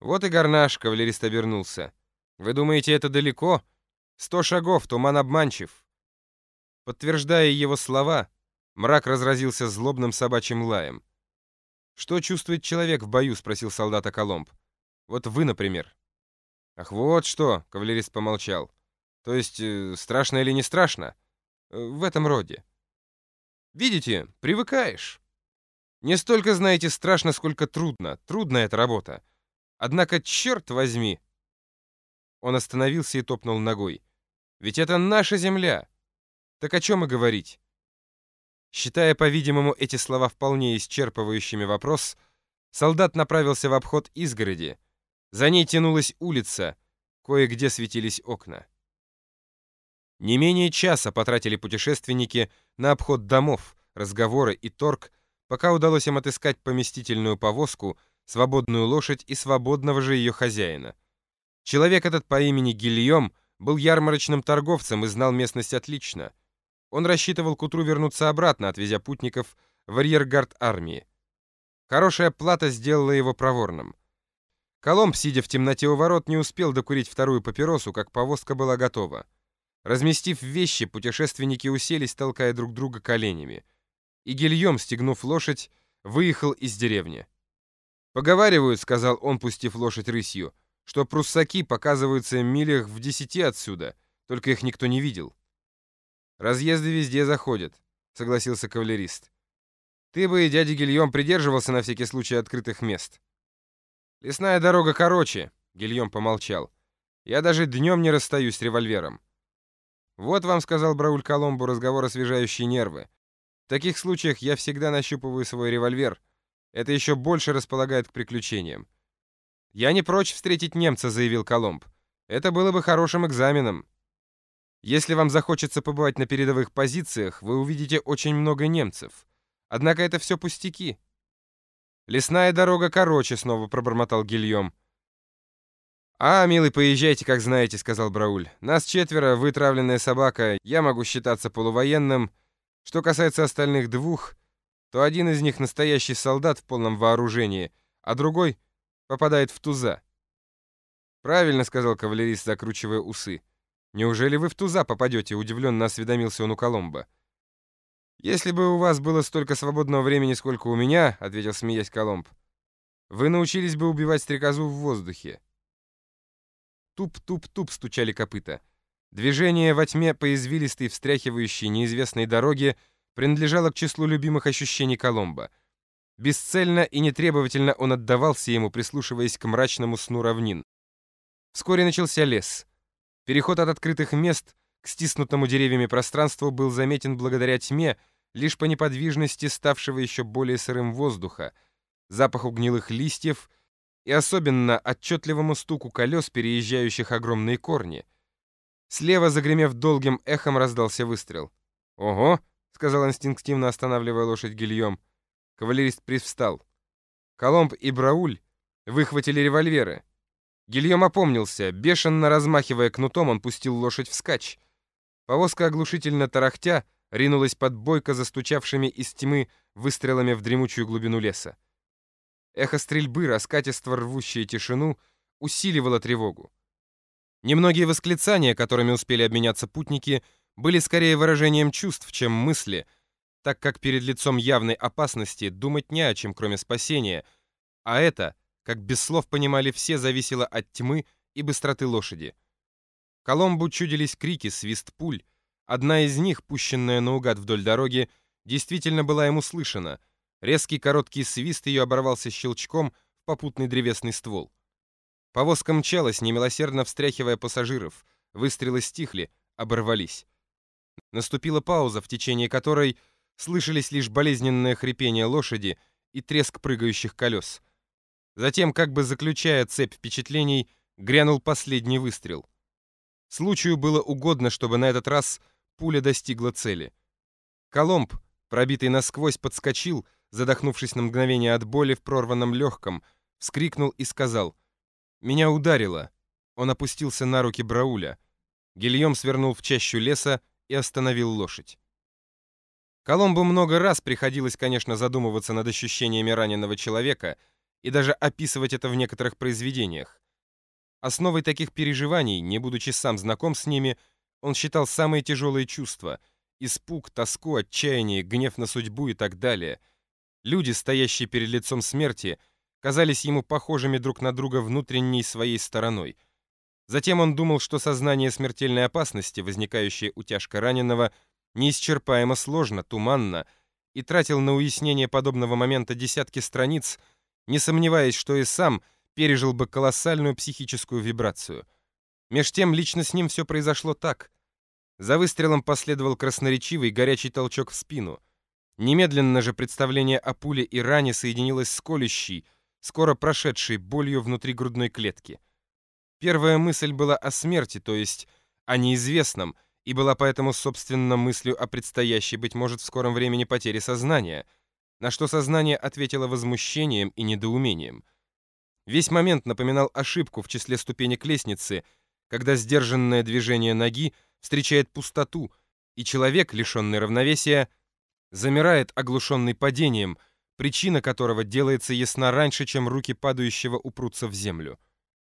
Вот и гарнаш, кавалерист обернулся. Вы думаете, это далеко? Сто шагов, туман обманчив. Подтверждая его слова, мрак разразился злобным собачьим лаем. «Что чувствует человек в бою?» — спросил солдата Коломб. «Вот вы, например». «Ах, вот что!» — кавалерист помолчал. «То есть, э, страшно или не страшно?» э, «В этом роде». «Видите, привыкаешь. Не столько, знаете, страшно, сколько трудно. Трудная эта работа. Однако, черт возьми!» Он остановился и топнул ногой. «Ведь это наша земля. Так о чем и говорить?» Считая, по-видимому, эти слова вполне исчерпывающими вопрос, солдат направился в обход изгороди. За ней тянулась улица, кое-где светились окна. Не менее часа потратили путешественники на обход домов, разговоры и торг, пока удалось им отыскать поместительную повозку, свободную лошадь и свободного же ее хозяина. Человек этот по имени Гильем был ярмарочным торговцем и знал местность отлично. Он рассчитывал к утру вернуться обратно, отвезя путников в арьергард армии. Хорошая плата сделала его проворным. Коломб, сидя в темноте у ворот, не успел докурить вторую папиросу, как повозка была готова. Разместив вещи, путешественники уселись, толкая друг друга коленями и Гильем, стегнув лошадь, выехал из деревни. «Поговаривают», — сказал он, пустив лошадь рысью, «что пруссаки показываются милях в десяти отсюда, только их никто не видел». «Разъезды везде заходят», — согласился кавалерист. «Ты бы, дядя Гильем, придерживался на всякий случай открытых мест». «Лесная дорога короче», — Гильем помолчал. «Я даже днем не расстаюсь с револьвером». «Вот вам», — сказал Брауль Коломбу, — разговор освежающий нервы. В таких случаях я всегда нащупываю свой револьвер. Это еще больше располагает к приключениям. «Я не прочь встретить немца», — заявил Коломб. «Это было бы хорошим экзаменом. Если вам захочется побывать на передовых позициях, вы увидите очень много немцев. Однако это все пустяки». «Лесная дорога короче», — снова пробормотал Гильем. «А, милый, поезжайте, как знаете», — сказал Брауль. «Нас четверо, вытравленная собака, я могу считаться полувоенным, что касается остальных двух, то один из них настоящий солдат в полном вооружении, а другой попадает в туза. «Правильно», — сказал кавалерист, закручивая усы. «Неужели вы в туза попадете?» — удивленно осведомился он у Коломбо. «Если бы у вас было столько свободного времени, сколько у меня», — ответил, смеясь Коломб, «вы научились бы убивать стрекозу в воздухе». Туп-туп-туп стучали копыта. Движение во тьме по извилистой, встряхивающей неизвестной дороге принадлежало к числу любимых ощущений Коломбо. Бесцельно и нетребовательно он отдавался ему, прислушиваясь к мрачному сну равнин. Вскоре начался лес. Переход от открытых мест к стиснутому деревьями пространству был заметен благодаря тьме, лишь по неподвижности ставшего еще более сырым воздуха, запаху гнилых листьев и особенно отчетливому стуку колес, переезжающих огромные корни — Слева, загремев долгим эхом, раздался выстрел. «Ого!» — сказал инстинктивно, останавливая лошадь Гильем. Кавалерист привстал. Коломб и Брауль выхватили револьверы. Гильем опомнился. Бешено размахивая кнутом, он пустил лошадь вскачь. Повозка оглушительно тарахтя ринулась под бойко застучавшими из тьмы выстрелами в дремучую глубину леса. Эхо стрельбы, раскатисто рвущее тишину, усиливало тревогу. Немногие восклицания, которыми успели обменяться путники, были скорее выражением чувств, чем мысли, так как перед лицом явной опасности думать не о чем, кроме спасения, а это, как без слов понимали все, зависело от тьмы и быстроты лошади. Коломбу чудились крики, свист пуль. Одна из них, пущенная наугад вдоль дороги, действительно была ему слышана. Резкий короткий свист ее оборвался щелчком в попутный древесный ствол. Повозка мчалась, немилосердно встряхивая пассажиров. Выстрелы стихли, оборвались. Наступила пауза, в течение которой слышались лишь болезненное хрипение лошади и треск прыгающих колес. Затем, как бы заключая цепь впечатлений, грянул последний выстрел. Случаю было угодно, чтобы на этот раз пуля достигла цели. Коломб, пробитый насквозь, подскочил, задохнувшись на мгновение от боли в прорванном легком, вскрикнул и сказал меня ударило. Он опустился на руки Брауля. Гильем свернул в чащу леса и остановил лошадь. Коломбу много раз приходилось, конечно, задумываться над ощущениями раненого человека, и даже описывать это в некоторых произведениях. Основой таких переживаний, не будучи сам знаком с ними, он считал самые тяжелые чувства — испуг, тоску, отчаяние, гнев на судьбу и так далее. Люди, стоящие перед лицом смерти, казались ему похожими друг на друга внутренней своей стороной. Затем он думал, что сознание смертельной опасности, возникающее у тяжко раненого, неисчерпаемо сложно, туманно, и тратил на уяснение подобного момента десятки страниц, не сомневаясь, что и сам — пережил бы колоссальную психическую вибрацию. Меж тем, лично с ним все произошло так. За выстрелом последовал красноречивый горячий толчок в спину. Немедленно же представление о пуле и ране соединилось с колющей, скоро прошедшей болью внутри грудной клетки. Первая мысль была о смерти, то есть о неизвестном, и была поэтому, собственно, мыслью о предстоящей, быть может, в скором времени потере сознания, на что сознание ответило возмущением и недоумением — Весь момент напоминал ошибку в числе ступенек лестницы, когда сдержанное движение ноги встречает пустоту, и человек, лишенный равновесия, замирает, оглушенный падением, причина которого делается ясна раньше, чем руки падающего упрутся в землю.